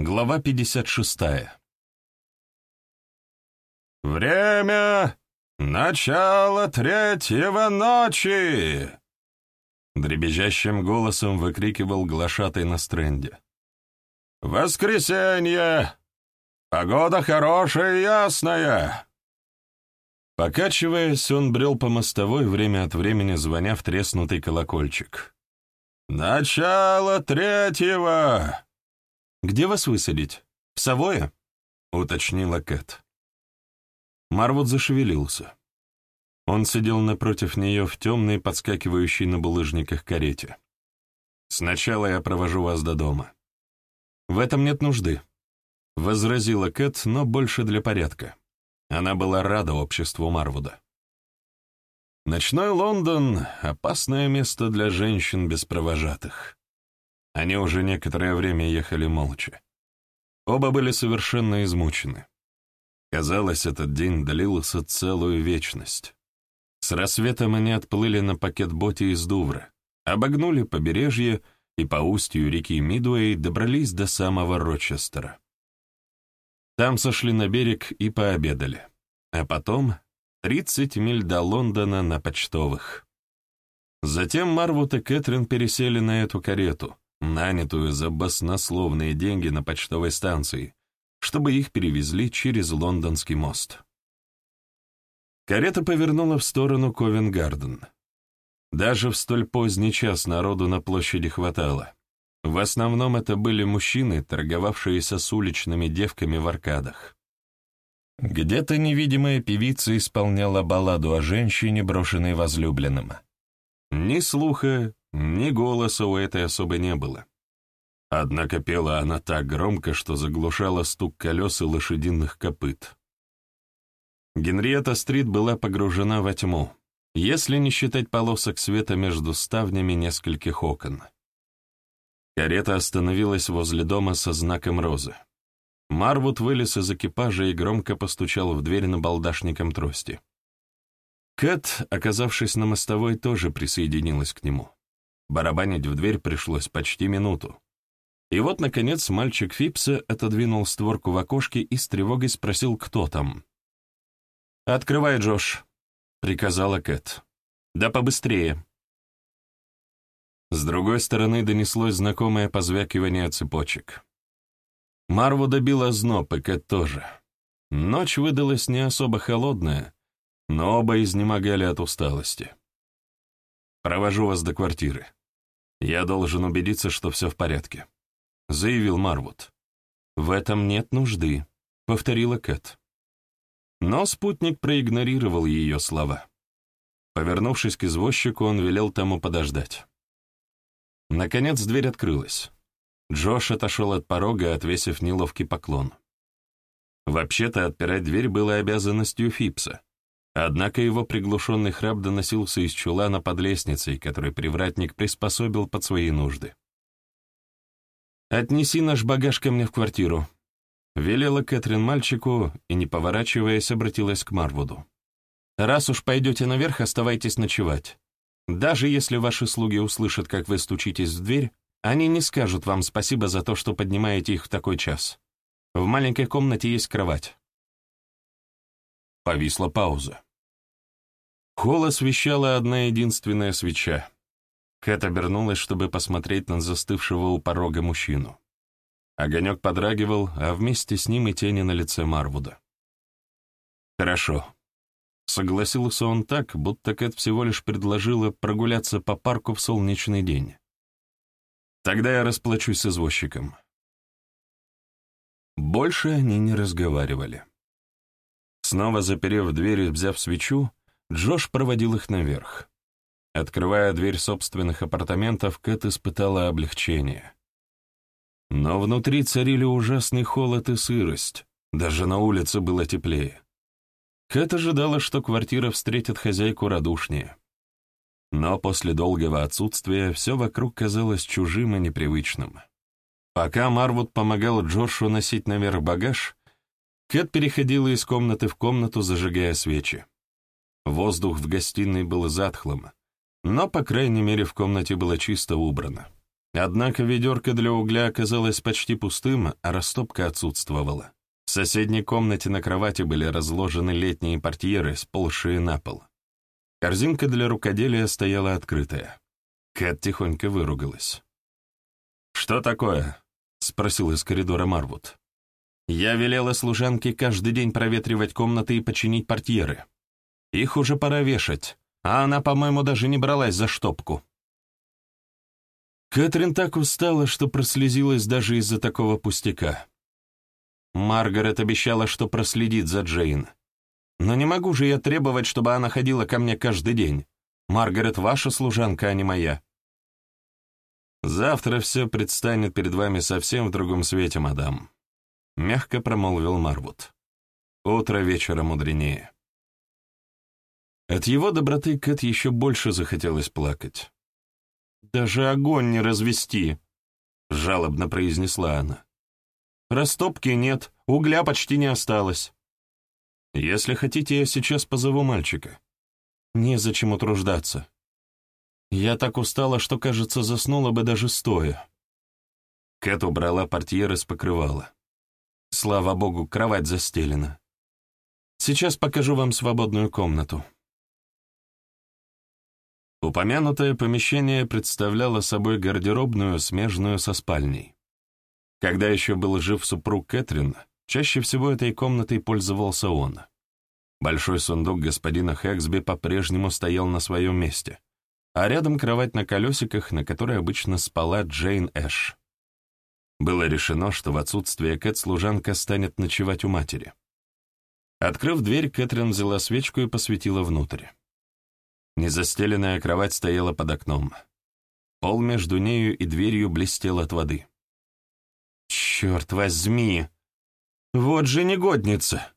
Глава 56. «Время! Начало третьего ночи!» Дребезжащим голосом выкрикивал глашатай на стренде. «Воскресенье! Погода хорошая и ясная!» Покачиваясь, он брел по мостовой, время от времени звоня в треснутый колокольчик. «Начало третьего!» «Где вас высадить? В Савое?» — уточнила Кэт. Марвуд зашевелился. Он сидел напротив нее в темной, подскакивающей на булыжниках карете. «Сначала я провожу вас до дома». «В этом нет нужды», — возразила Кэт, но больше для порядка. Она была рада обществу Марвуда. Ночной Лондон — опасное место для женщин без провожатых. Они уже некоторое время ехали молча. Оба были совершенно измучены. Казалось, этот день длился целую вечность. С рассветом они отплыли на пакет-боте из Дувра, обогнули побережье и по устью реки Мидуэй добрались до самого Рочестера. Там сошли на берег и пообедали. А потом 30 миль до Лондона на почтовых. Затем Марвуд и Кэтрин пересели на эту карету, нанятую за баснословные деньги на почтовой станции, чтобы их перевезли через Лондонский мост. Карета повернула в сторону Ковенгарден. Даже в столь поздний час народу на площади хватало. В основном это были мужчины, торговавшиеся с уличными девками в аркадах. Где-то невидимая певица исполняла балладу о женщине, брошенной возлюбленным. Ни слуха, ни голоса у этой особы не было. Однако пела она так громко, что заглушала стук колес и лошадиных копыт. Генриетта-стрит была погружена во тьму, если не считать полосок света между ставнями нескольких окон. Карета остановилась возле дома со знаком розы. Марвуд вылез из экипажа и громко постучал в дверь на балдашником трости. Кэт, оказавшись на мостовой, тоже присоединилась к нему. Барабанить в дверь пришлось почти минуту. И вот, наконец, мальчик Фипса отодвинул створку в окошке и с тревогой спросил, кто там. «Открывай, Джош», — приказала Кэт. «Да побыстрее». С другой стороны донеслось знакомое позвякивание цепочек. Марву добил озноб, и Кэт тоже. Ночь выдалась не особо холодная, но оба изнемогали от усталости. «Провожу вас до квартиры», «Я должен убедиться, что все в порядке», — заявил Марвуд. «В этом нет нужды», — повторила Кэт. Но спутник проигнорировал ее слова. Повернувшись к извозчику, он велел тому подождать. Наконец дверь открылась. Джош отошел от порога, отвесив неловкий поклон. Вообще-то отпирать дверь было обязанностью Фипса, Однако его приглушенный храп доносился из чулана под лестницей, который привратник приспособил под свои нужды. «Отнеси наш багаж ко мне в квартиру», — велела Кэтрин мальчику и, не поворачиваясь, обратилась к Марвуду. «Раз уж пойдете наверх, оставайтесь ночевать. Даже если ваши слуги услышат, как вы стучитесь в дверь, они не скажут вам спасибо за то, что поднимаете их в такой час. В маленькой комнате есть кровать». Повисла пауза. Холл освещала одна единственная свеча. Кэт обернулась, чтобы посмотреть на застывшего у порога мужчину. Огонек подрагивал, а вместе с ним и тени на лице Марвуда. «Хорошо», — согласился он так, будто Кэт всего лишь предложила прогуляться по парку в солнечный день. «Тогда я расплачусь с извозчиком». Больше они не разговаривали. Снова заперев дверь и взяв свечу, Джош проводил их наверх. Открывая дверь собственных апартаментов, Кэт испытала облегчение. Но внутри царили ужасный холод и сырость, даже на улице было теплее. Кэт ожидала, что квартира встретит хозяйку радушнее. Но после долгого отсутствия все вокруг казалось чужим и непривычным. Пока Марвуд помогал Джошу носить наверх багаж, Кэт переходила из комнаты в комнату, зажигая свечи. Воздух в гостиной был затхлым, но, по крайней мере, в комнате было чисто убрано. Однако ведерко для угля оказалось почти пустым, а растопка отсутствовала. В соседней комнате на кровати были разложены летние портьеры, сползшие на пол. Корзинка для рукоделия стояла открытая. Кэт тихонько выругалась. «Что такое?» — спросил из коридора Марвуд. «Я велела служанке каждый день проветривать комнаты и починить портьеры. Их уже пора вешать, а она, по-моему, даже не бралась за штопку». Кэтрин так устала, что прослезилась даже из-за такого пустяка. Маргарет обещала, что проследит за Джейн. Но не могу же я требовать, чтобы она ходила ко мне каждый день. Маргарет ваша служанка, а не моя. Завтра все предстанет перед вами совсем в другом свете, мадам. Мягко промолвил Марвуд. Утро вечера мудренее. От его доброты Кэт еще больше захотелось плакать. «Даже огонь не развести», — жалобно произнесла она. Растопки нет, угля почти не осталось. Если хотите, я сейчас позову мальчика. Незачем утруждаться. Я так устала, что, кажется, заснула бы даже стоя. Кэт убрала портьеры с покрывала. Слава богу, кровать застелена. Сейчас покажу вам свободную комнату. Упомянутое помещение представляло собой гардеробную, смежную со спальней. Когда еще был жив супруг Кэтрин, чаще всего этой комнатой пользовался он. Большой сундук господина Хэксби по-прежнему стоял на своем месте, а рядом кровать на колесиках, на которой обычно спала Джейн Эш. Было решено, что в отсутствие Кэт служанка станет ночевать у матери. Открыв дверь, Кэтрин взяла свечку и посветила внутрь. Незастеленная кровать стояла под окном. Пол между нею и дверью блестел от воды. Черт возьми! Вот же негодница!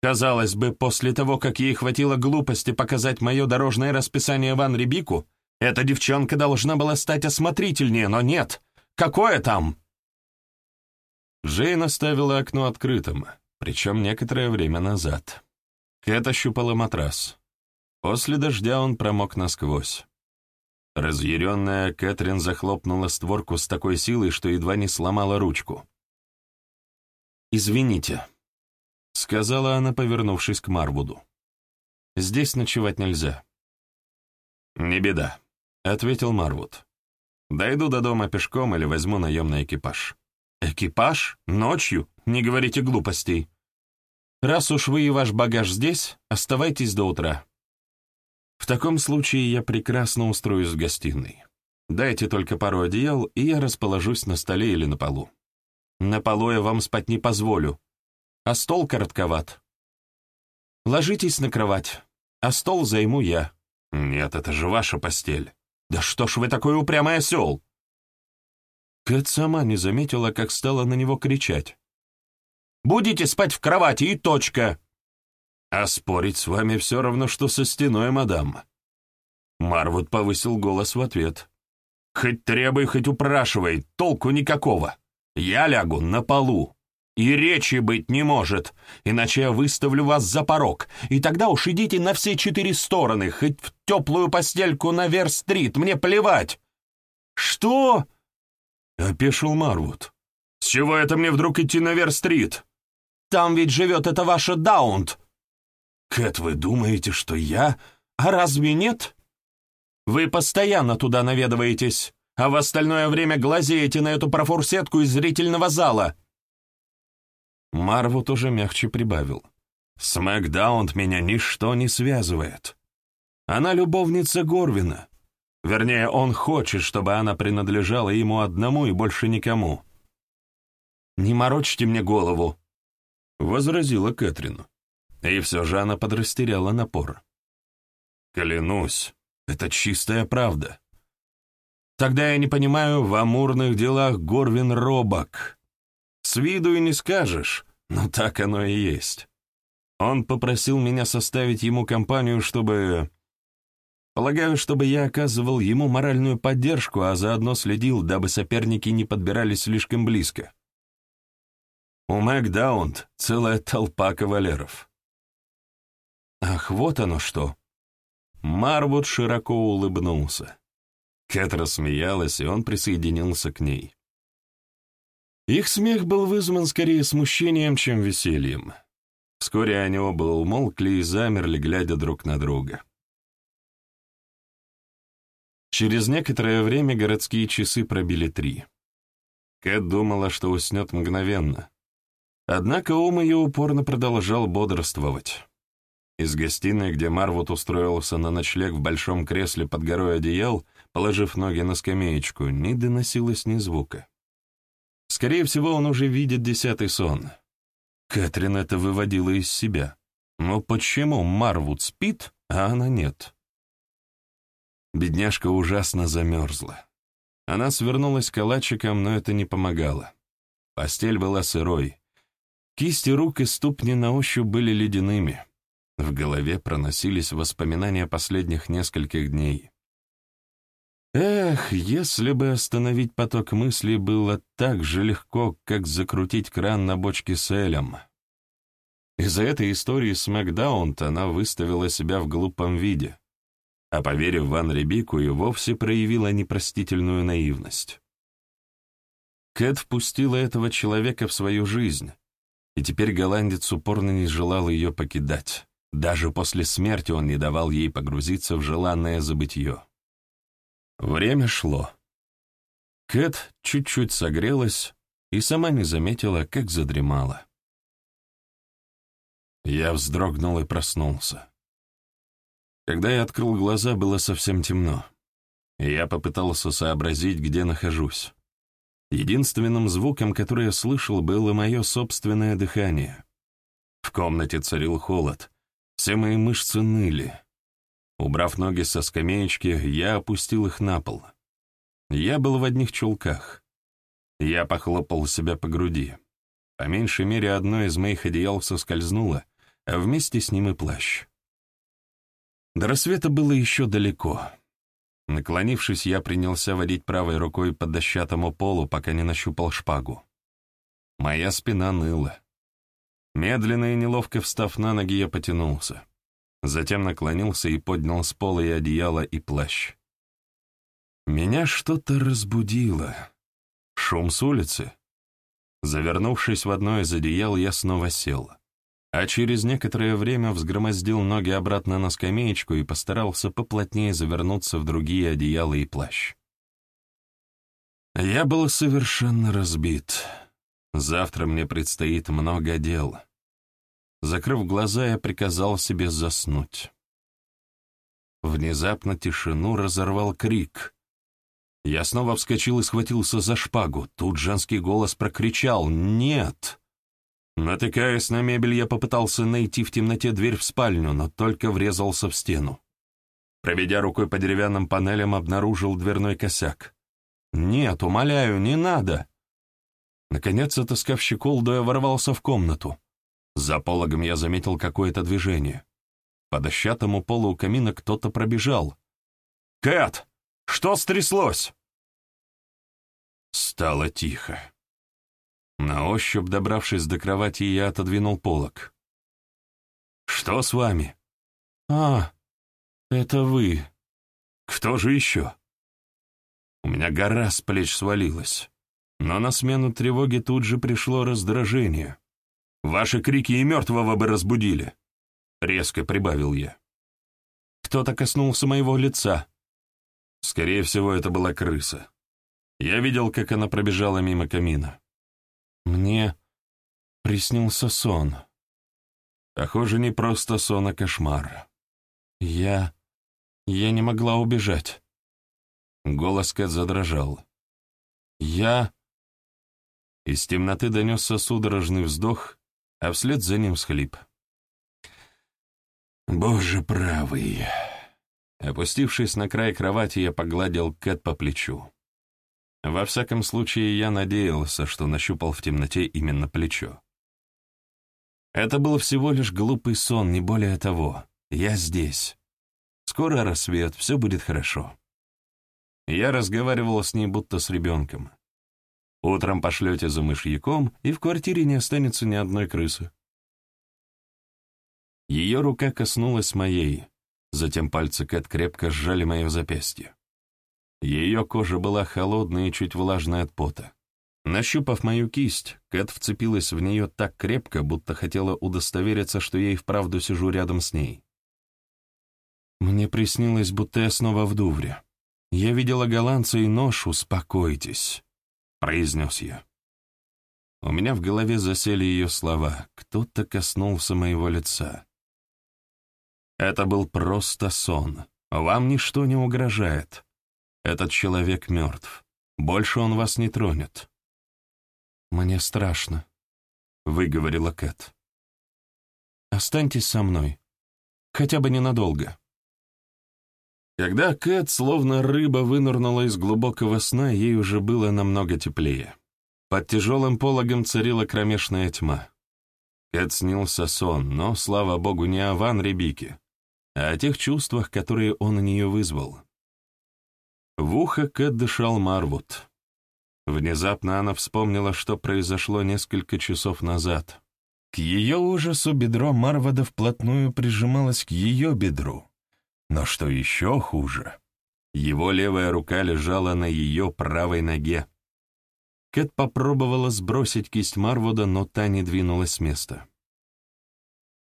Казалось бы, после того, как ей хватило глупости показать мое дорожное расписание Ван Рибику, эта девчонка должна была стать осмотрительнее, но нет. Какое там? Джейн оставила окно открытым, причем некоторое время назад. Кэт ощупала матрас. После дождя он промок насквозь. Разъяренная Кэтрин захлопнула створку с такой силой, что едва не сломала ручку. «Извините», — сказала она, повернувшись к Марвуду. «Здесь ночевать нельзя». «Не беда», — ответил Марвуд. «Дойду до дома пешком или возьму наемный экипаж». «Экипаж? Ночью? Не говорите глупостей. Раз уж вы и ваш багаж здесь, оставайтесь до утра. В таком случае я прекрасно устроюсь в гостиной. Дайте только пару одеял, и я расположусь на столе или на полу. На полу я вам спать не позволю, а стол коротковат. Ложитесь на кровать, а стол займу я. Нет, это же ваша постель. Да что ж вы такой упрямый осел? Кэт сама не заметила, как стала на него кричать. «Будете спать в кровати и точка!» «А спорить с вами все равно, что со стеной, мадам». Марвуд повысил голос в ответ. «Хоть требуй, хоть упрашивай, толку никакого. Я лягу на полу. И речи быть не может, иначе я выставлю вас за порог, и тогда уж идите на все четыре стороны, хоть в теплую постельку на Вер-стрит, мне плевать». «Что?» — опешил Марвуд. «С чего это мне вдруг идти на Вер-стрит? Там ведь живет эта ваша Даунт». «Кэт, вы думаете, что я? А разве нет?» «Вы постоянно туда наведываетесь а в остальное время глазеете на эту профурсетку из зрительного зала». Марвуд уже мягче прибавил. «С Макдаунт меня ничто не связывает. Она любовница Горвина. Вернее, он хочет, чтобы она принадлежала ему одному и больше никому». «Не морочьте мне голову», — возразила Кэтрин. И все же она подрастеряла напор. «Клянусь, это чистая правда. Тогда я не понимаю, в амурных делах Горвин робок. С виду и не скажешь, но так оно и есть. Он попросил меня составить ему компанию, чтобы... Полагаю, чтобы я оказывал ему моральную поддержку, а заодно следил, дабы соперники не подбирались слишком близко. У Макдаунд целая толпа кавалеров. Ах, вот оно что. Марвуд широко улыбнулся. Кэт рассмеялась, и он присоединился к ней. Их смех был вызван скорее смущением, чем весельем. Вскоре они оба умолкли и замерли, глядя друг на друга. Через некоторое время городские часы пробили три. Кэт думала, что уснет мгновенно. Однако ум ее упорно продолжал бодрствовать. Из гостиной, где Марвуд устроился на ночлег в большом кресле под горой одеял, положив ноги на скамеечку, не доносилось ни звука. Скорее всего, он уже видит десятый сон. Кэтрин это выводила из себя. Но почему Марвуд спит, а она нет? Бедняжка ужасно замерзла. Она свернулась калачиком, но это не помогало. Постель была сырой. Кисти рук и ступни на ощупь были ледяными. В голове проносились воспоминания последних нескольких дней. Эх, если бы остановить поток мыслей было так же легко, как закрутить кран на бочке с Элем. Из-за этой истории с Макдаунт она выставила себя в глупом виде, а поверив Ван Ребику, и вовсе проявила непростительную наивность. Кэт впустила этого человека в свою жизнь, и теперь голландец упорно не желал ее покидать. Даже после смерти он не давал ей погрузиться в желанное забытье. Время шло. Кэт чуть-чуть согрелась и сама не заметила, как задремала. Я вздрогнул и проснулся. Когда я открыл глаза, было совсем темно. Я попытался сообразить, где нахожусь. Единственным звуком, который я слышал, было мое собственное дыхание. В комнате царил холод, все мои мышцы ныли. Убрав ноги со скамеечки, я опустил их на пол. Я был в одних чулках. Я похлопал себя по груди. По меньшей мере, одно из моих одеял соскользнуло, а вместе с ним и плащ. До рассвета было еще далеко. Наклонившись, я принялся водить правой рукой по дощатому полу, пока не нащупал шпагу. Моя спина ныла. Медленно и неловко встав на ноги, я потянулся. Затем наклонился и поднял с пола и одеяло, и плащ. Меня что-то разбудило. Шум с улицы. Завернувшись в одно из одеял, я снова сел. А через некоторое время взгромоздил ноги обратно на скамеечку и постарался поплотнее завернуться в другие одеяла и плащ. Я был совершенно разбит. Завтра мне предстоит много дел. Закрыв глаза, я приказал себе заснуть. Внезапно тишину разорвал крик. Я снова вскочил и схватился за шпагу. Тут женский голос прокричал «Нет!». Натыкаясь на мебель, я попытался найти в темноте дверь в спальню, но только врезался в стену. Проведя рукой по деревянным панелям, обнаружил дверной косяк. «Нет, умоляю, не надо!» Наконец, отыскав щеколду, ворвался в комнату. За пологом я заметил какое-то движение. По дощатому полу у камина кто-то пробежал. «Кэт, что стряслось?» Стало тихо. На ощупь, добравшись до кровати, я отодвинул полог. «Что с вами?» «А, это вы. Кто же еще?» У меня гора с плеч свалилась, но на смену тревоги тут же пришло раздражение. Ваши крики и мертвого бы разбудили. Резко прибавил я. Кто-то коснулся моего лица. Скорее всего, это была крыса. Я видел, как она пробежала мимо камина. Мне приснился сон. Похоже, не просто сон, а кошмар. Я... я не могла убежать. Голос Кэт задрожал. Я... Из темноты донесся судорожный вздох, а вслед за ним схлип. «Боже правый!» Опустившись на край кровати, я погладил Кэт по плечу. Во всяком случае, я надеялся, что нащупал в темноте именно плечо. Это был всего лишь глупый сон, не более того. Я здесь. Скоро рассвет, все будет хорошо. Я разговаривал с ней будто с ребенком. Утром пошлете за мышьяком, и в квартире не останется ни одной крысы. Ее рука коснулась моей, затем пальцы Кэт крепко сжали мое запястье. Ее кожа была холодной и чуть влажной от пота. Нащупав мою кисть, Кэт вцепилась в нее так крепко, будто хотела удостовериться, что я и вправду сижу рядом с ней. Мне приснилось, будто я снова в Дувре. Я видела голландца и нож, успокойтесь, — произнес я. У меня в голове засели ее слова. Кто-то коснулся моего лица. Это был просто сон. Вам ничто не угрожает. Этот человек мертв. Больше он вас не тронет. «Мне страшно», — выговорила Кэт. «Останьтесь со мной. Хотя бы ненадолго». Когда Кэт, словно рыба, вынырнула из глубокого сна, ей уже было намного теплее. Под тяжелым пологом царила кромешная тьма. Кэт снился сон, но, слава богу, не о Ван Рябике, а о тех чувствах, которые он у нее вызвал. В ухо Кэт дышал Марвуд. Внезапно она вспомнила, что произошло несколько часов назад. К ее ужасу бедро Марвода вплотную прижималось к ее бедру. Но что еще хуже, его левая рука лежала на ее правой ноге. Кэт попробовала сбросить кисть Марвуда, но та не двинулась с места.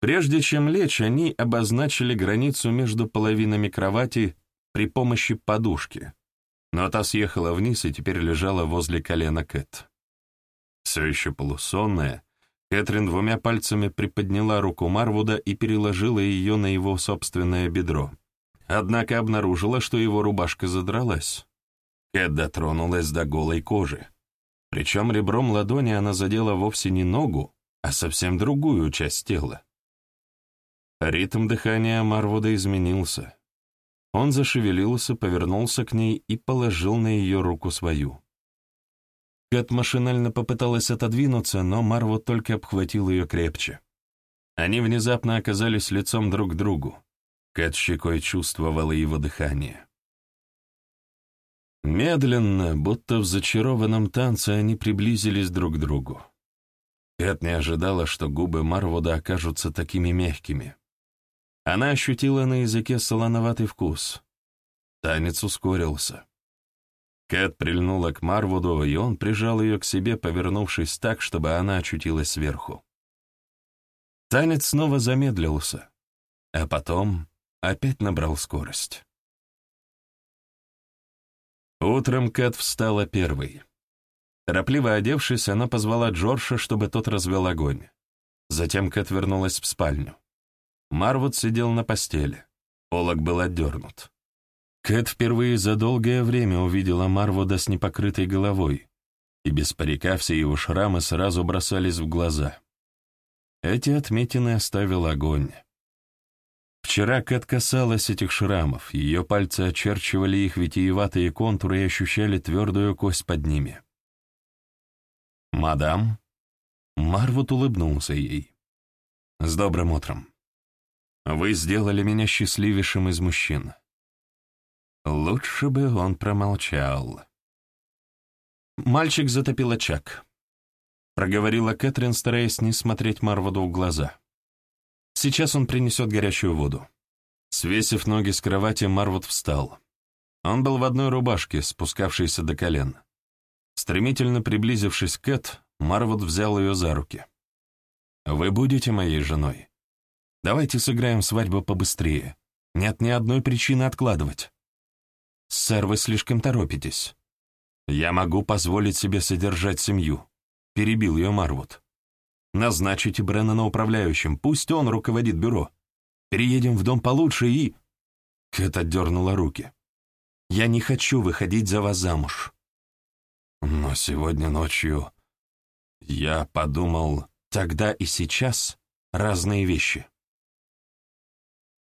Прежде чем лечь, они обозначили границу между половинами кровати при помощи подушки, но та съехала вниз и теперь лежала возле колена Кэт. Все еще полусонная, Кэтрин двумя пальцами приподняла руку Марвуда и переложила ее на его собственное бедро. Однако обнаружила, что его рубашка задралась. Кэт дотронулась до голой кожи. Причем ребром ладони она задела вовсе не ногу, а совсем другую часть тела. Ритм дыхания Марвуда изменился. Он зашевелился, повернулся к ней и положил на ее руку свою. Кэт машинально попыталась отодвинуться, но Марвуд только обхватил ее крепче. Они внезапно оказались лицом друг к другу. Кэт щекой чувствовала его дыхание. Медленно, будто в зачарованном танце, они приблизились друг к другу. Кэт не ожидала, что губы Марвуда окажутся такими мягкими. Она ощутила на языке солоноватый вкус. Танец ускорился. Кэт прильнула к Марвуду, и он прижал ее к себе, повернувшись так, чтобы она очутилась сверху. Танец снова замедлился, а потом опять набрал скорость. Утром Кэт встала первой. Торопливо одевшись, она позвала Джорджа, чтобы тот развел огонь. Затем Кэт вернулась в спальню. Марвуд сидел на постели. Полок был отдернут. Кэт впервые за долгое время увидела Марвуда с непокрытой головой, и без парика все его шрамы сразу бросались в глаза. Эти отметины оставил огонь. Вчера Кэт касалась этих шрамов, ее пальцы очерчивали их витиеватые контуры и ощущали твердую кость под ними. «Мадам?» Марвуд улыбнулся ей. «С добрым утром. Вы сделали меня счастливейшим из мужчин». Лучше бы он промолчал. Мальчик затопил очаг. Проговорила Кэтрин, стараясь не смотреть Марвуду в глаза. Сейчас он принесет горячую воду. Свесив ноги с кровати, Марвуд встал. Он был в одной рубашке, спускавшейся до колен. Стремительно приблизившись к Кэт, Марвуд взял ее за руки. «Вы будете моей женой? Давайте сыграем свадьбу побыстрее. Нет ни одной причины откладывать». «Сэр, вы слишком торопитесь». «Я могу позволить себе содержать семью», — перебил ее Марвуд. Назначите Бреннана управляющим, пусть он руководит бюро. Переедем в дом получше и...» Кэт отдернула руки. «Я не хочу выходить за вас замуж». «Но сегодня ночью я подумал, тогда и сейчас разные вещи».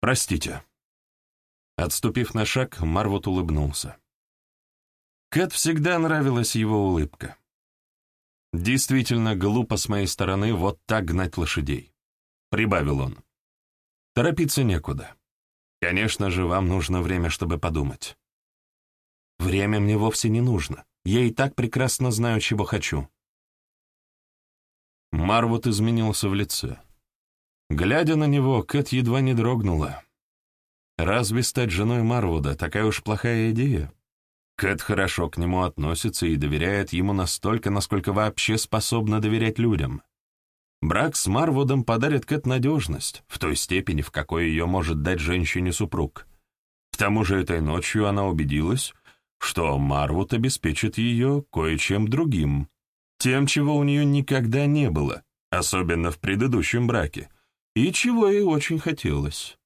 «Простите». Отступив на шаг, Марвот улыбнулся. Кэт всегда нравилась его улыбка. Действительно глупо с моей стороны вот так гнать лошадей. Прибавил он. Торопиться некуда. Конечно же, вам нужно время, чтобы подумать. Время мне вовсе не нужно. Я и так прекрасно знаю, чего хочу. Марвуд изменился в лице. Глядя на него, Кэт едва не дрогнула. Разве стать женой Марвуда такая уж плохая идея? Кэт хорошо к нему относится и доверяет ему настолько, насколько вообще способна доверять людям. Брак с Марвудом подарит Кэт надежность, в той степени, в какой ее может дать женщине супруг. К тому же этой ночью она убедилась, что Марвуд обеспечит ее кое-чем другим, тем, чего у нее никогда не было, особенно в предыдущем браке, и чего ей очень хотелось.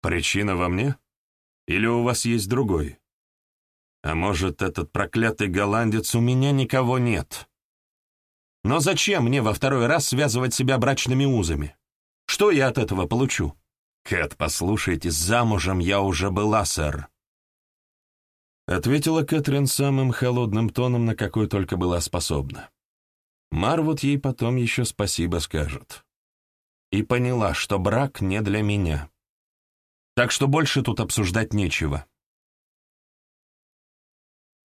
Причина во мне? Или у вас есть другой? А может, этот проклятый голландец у меня никого нет? Но зачем мне во второй раз связывать себя брачными узами? Что я от этого получу? Кэт, послушайте, замужем я уже была, сэр. Ответила Кэтрин самым холодным тоном, на какой только была способна. Марвуд ей потом еще спасибо скажет. И поняла, что брак не для меня. Так что больше тут обсуждать нечего.